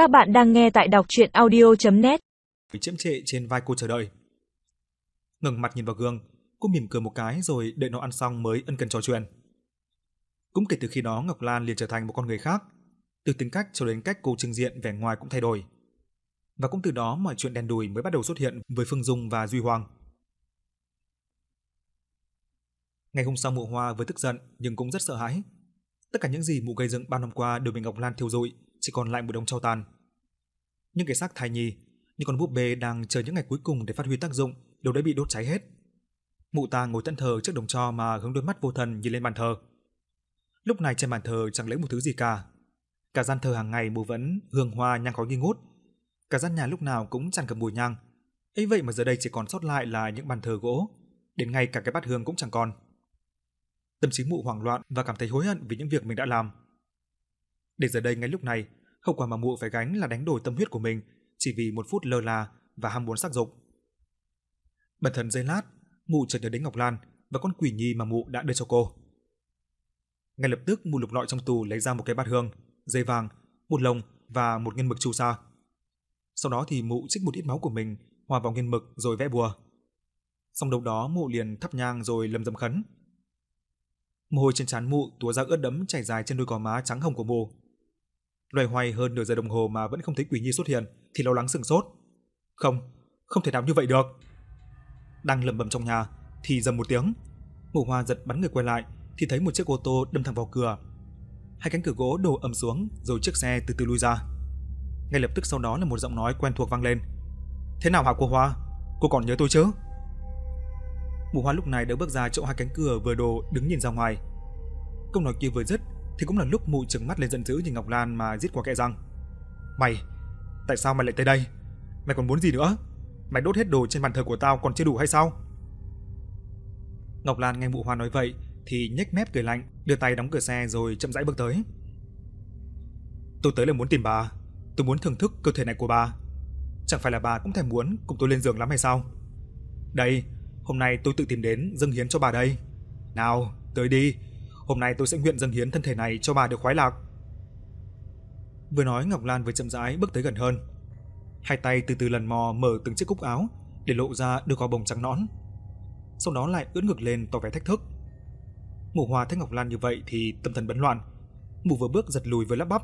Các bạn đang nghe tại đọc chuyện audio.net chiếm trệ trên vai cô chờ đợi. Ngừng mặt nhìn vào gương, cô mỉm cười một cái rồi đợi nó ăn xong mới ân cần trò chuyện. Cũng kể từ khi đó Ngọc Lan liền trở thành một con người khác, từ tính cách cho đến cách cô trưng diện vẻ ngoài cũng thay đổi. Và cũng từ đó mọi chuyện đen đủi mới bắt đầu xuất hiện với Phương Dung và Duy Hoàng. Ngày hôm sau Mộ Hoa vừa tức giận nhưng cũng rất sợ hãi. Tất cả những gì mụ gây dựng bao năm qua đều bị Ngọc Lan thiêu rụi, chỉ còn lại một đống tro tàn. Những cái xác thai nhi, những con búp bê đang chờ những ngày cuối cùng để phát huy tác dụng, đều đã bị đốt cháy hết. Mụ ta ngồi tận thờ trước đống tro mà hướng đôi mắt vô thần nhìn lên bàn thờ. Lúc này trên bàn thờ chẳng lấy một thứ gì cả. Cả gian thờ hàng ngày mụ vẫn hương hoa nhang khói nghi ngút. Cả gian nhà lúc nào cũng tràn ngập mùi nhang. ấy vậy mà giờ đây chỉ còn sót lại là những bàn thờ gỗ, đến ngay cả cái bát hương cũng chẳng còn. Tâm trí mụ hoảng loạn và cảm thấy hối hận vì những việc mình đã làm. Để giờ đây ngay lúc này, hậu quả mà mụ phải gánh là đánh đổi tâm huyết của mình chỉ vì một phút lơ là và ham muốn sắc dục. Bần thần giây lát, mụ chợt nhớ đến Ngọc Lan và con quỷ nhi mà mụ đã đưa cho cô. Ngay lập tức mụ lục lọi trong tù lấy ra một cái bát hương, dây vàng, một lồng và một nghiên mực chu sa. Sau đó thì mụ trích một ít máu của mình hòa vào nghiên mực rồi vẽ bùa. Xong đầu đó mụ liền thắp nhang rồi lầm dầm khấn. Mồ hôi trên trán mụ túa ra ướt đẫm chảy dài trên đôi gò má trắng hồng của mụ. Loay hoay hơn nửa giờ đồng hồ mà vẫn không thấy Quỷ Nhi xuất hiện thì lo lắng sừng sốt. Không, không thể nào như vậy được. Đang lẩm bẩm trong nhà thì dầm một tiếng, Ngũ Hoa giật bắn người quay lại thì thấy một chiếc ô tô đâm thẳng vào cửa. Hai cánh cửa gỗ đổ ầm xuống rồi chiếc xe từ từ lui ra. Ngay lập tức sau đó là một giọng nói quen thuộc vang lên. "Thế nào hả cô Hoa? Cô còn nhớ tôi chứ?" Mù Hoa lúc này đã bước ra chỗ hai cánh cửa vừa đồ đứng nhìn ra ngoài. Câu nói kia vừa dứt thì cũng là lúc mụ trừng mắt lên giận dữ nhìn Ngọc Lan mà giết qua kẽ răng. "Mày, tại sao mày lại tới đây? Mày còn muốn gì nữa? Mày đốt hết đồ trên bàn thờ của tao còn chưa đủ hay sao?" Ngọc Lan nghe mụ Hoa nói vậy thì nhếch mép cười lạnh, đưa tay đóng cửa xe rồi chậm rãi bước tới. "Tôi tới là muốn tìm bà, tôi muốn thưởng thức cơ thể này của bà. Chẳng phải là bà cũng thèm muốn cùng tôi lên giường lắm hay sao? Đây, hôm nay tôi tự tìm đến dâng hiến cho bà đây. Nào, tới đi, hôm nay tôi sẽ nguyện dâng hiến thân thể này cho bà được khoái lạc." Vừa nói Ngọc Lan vừa chậm rãi bước tới gần hơn. Hai tay từ từ lần mò mở từng chiếc cúc áo để lộ ra đôi gò bồng trắng nõn. Sau đó lại ưỡn ngực lên tỏ vẻ thách thức. Mụ Hoa thấy Ngọc Lan như vậy thì tâm thần bấn loạn. Mụ vừa bước giật lùi với lắp bắp.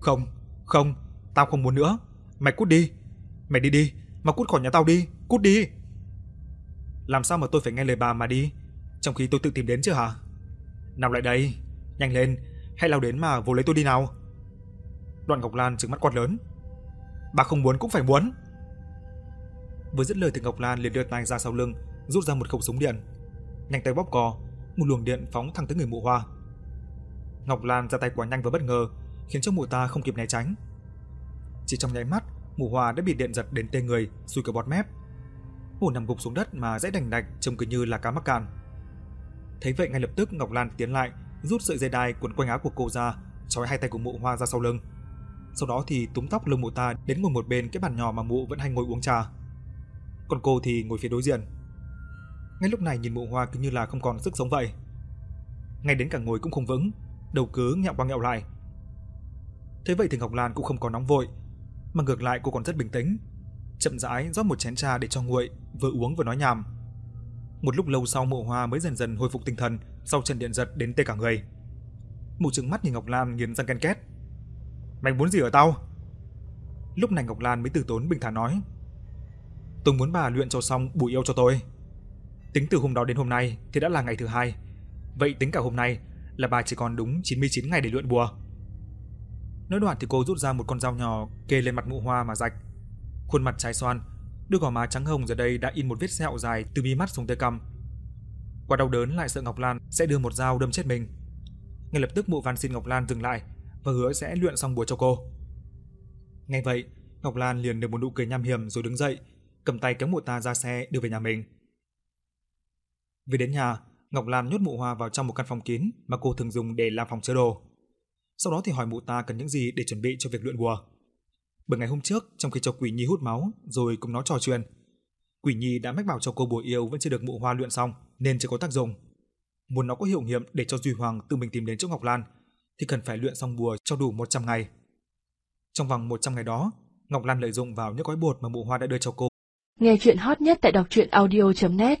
"Không, không, tao không muốn nữa. Mày cút đi. Mày đi đi, mà cút khỏi nhà tao đi, cút đi." Làm sao mà tôi phải nghe lời bà mà đi, trong khi tôi tự tìm đến chứ hả? Nào lại đây, nhanh lên, hãy lao đến mà vồ lấy tôi đi nào. Đoạn Ngọc Lan trừng mắt quát lớn. Bà không muốn cũng phải muốn. Vừa dứt lời thì Ngọc Lan liền đưa tay ra sau lưng, rút ra một khẩu súng điện. Nhanh tay bóp cò, một luồng điện phóng thẳng tới người mụ hoa. Ngọc Lan ra tay quá nhanh và bất ngờ, khiến cho mụ ta không kịp né tránh. Chỉ trong nháy mắt, mụ hoa đã bị điện giật đến tê người, sùi cả bọt mép. Mụ nằm gục xuống đất mà dãy đành đạch trông cứ như là cá mắc cạn. Thấy vậy ngay lập tức Ngọc Lan tiến lại, rút sợi dây đai quấn quanh áo của cô ra, trói hai tay của mụ hoa ra sau lưng. Sau đó thì túm tóc lưng mụ ta đến ngồi một bên cái bàn nhỏ mà mụ vẫn hay ngồi uống trà. Còn cô thì ngồi phía đối diện. Ngay lúc này nhìn mụ hoa cứ như là không còn sức sống vậy. Ngay đến cả ngồi cũng không vững, đầu cứ ngẹo qua ngẹo lại. Thế vậy thì Ngọc Lan cũng không có nóng vội, mà ngược lại cô còn rất bình tĩnh, chậm rãi rót một chén trà để cho nguội, vừa uống vừa nói nhảm. Một lúc lâu sau Mộ Hoa mới dần dần hồi phục tinh thần sau trận điện giật đến tê cả người. Mụ trừng mắt nhìn Ngọc Lan nghiến răng ken két. "Mày muốn gì ở tao?" Lúc này Ngọc Lan mới từ tốn bình thản nói: "Tôi muốn bà luyện cho xong bùi yêu cho tôi. Tính từ hôm đó đến hôm nay thì đã là ngày thứ hai. Vậy tính cả hôm nay là bà chỉ còn đúng 99 ngày để luyện bùa." Nói đoạn thì cô rút ra một con dao nhỏ kê lên mặt Mộ Hoa mà rạch. Khuôn mặt trái xoan, đôi gò má trắng hồng giờ đây đã in một vết sẹo dài từ mi mắt xuống tới cằm. Quá đau đớn lại sợ Ngọc Lan sẽ đưa một dao đâm chết mình. Ngay lập tức Mộ Văn xin Ngọc Lan dừng lại và hứa sẽ luyện xong bùa cho cô. Ngay vậy, Ngọc Lan liền được một nụ cười nham hiểm rồi đứng dậy, cầm tay kéo mụ ta ra xe đưa về nhà mình. Về đến nhà, Ngọc Lan nhốt mụ hoa vào trong một căn phòng kín mà cô thường dùng để làm phòng chứa đồ. Sau đó thì hỏi mụ ta cần những gì để chuẩn bị cho việc luyện bùa. Bởi ngày hôm trước, trong khi cho Quỷ Nhi hút máu rồi cùng nó trò chuyện, Quỷ Nhi đã mách bảo cho cô bùa yêu vẫn chưa được mụ hoa luyện xong nên chưa có tác dụng. Muốn nó có hiệu nghiệm để cho Duy Hoàng tự mình tìm đến chỗ Ngọc Lan thì cần phải luyện xong bùa cho đủ 100 ngày. Trong vòng 100 ngày đó, Ngọc Lan lợi dụng vào những gói bột mà mụ Hoa đã đưa cho cô. Nghe chuyện hot nhất tại đọc truyện audio.net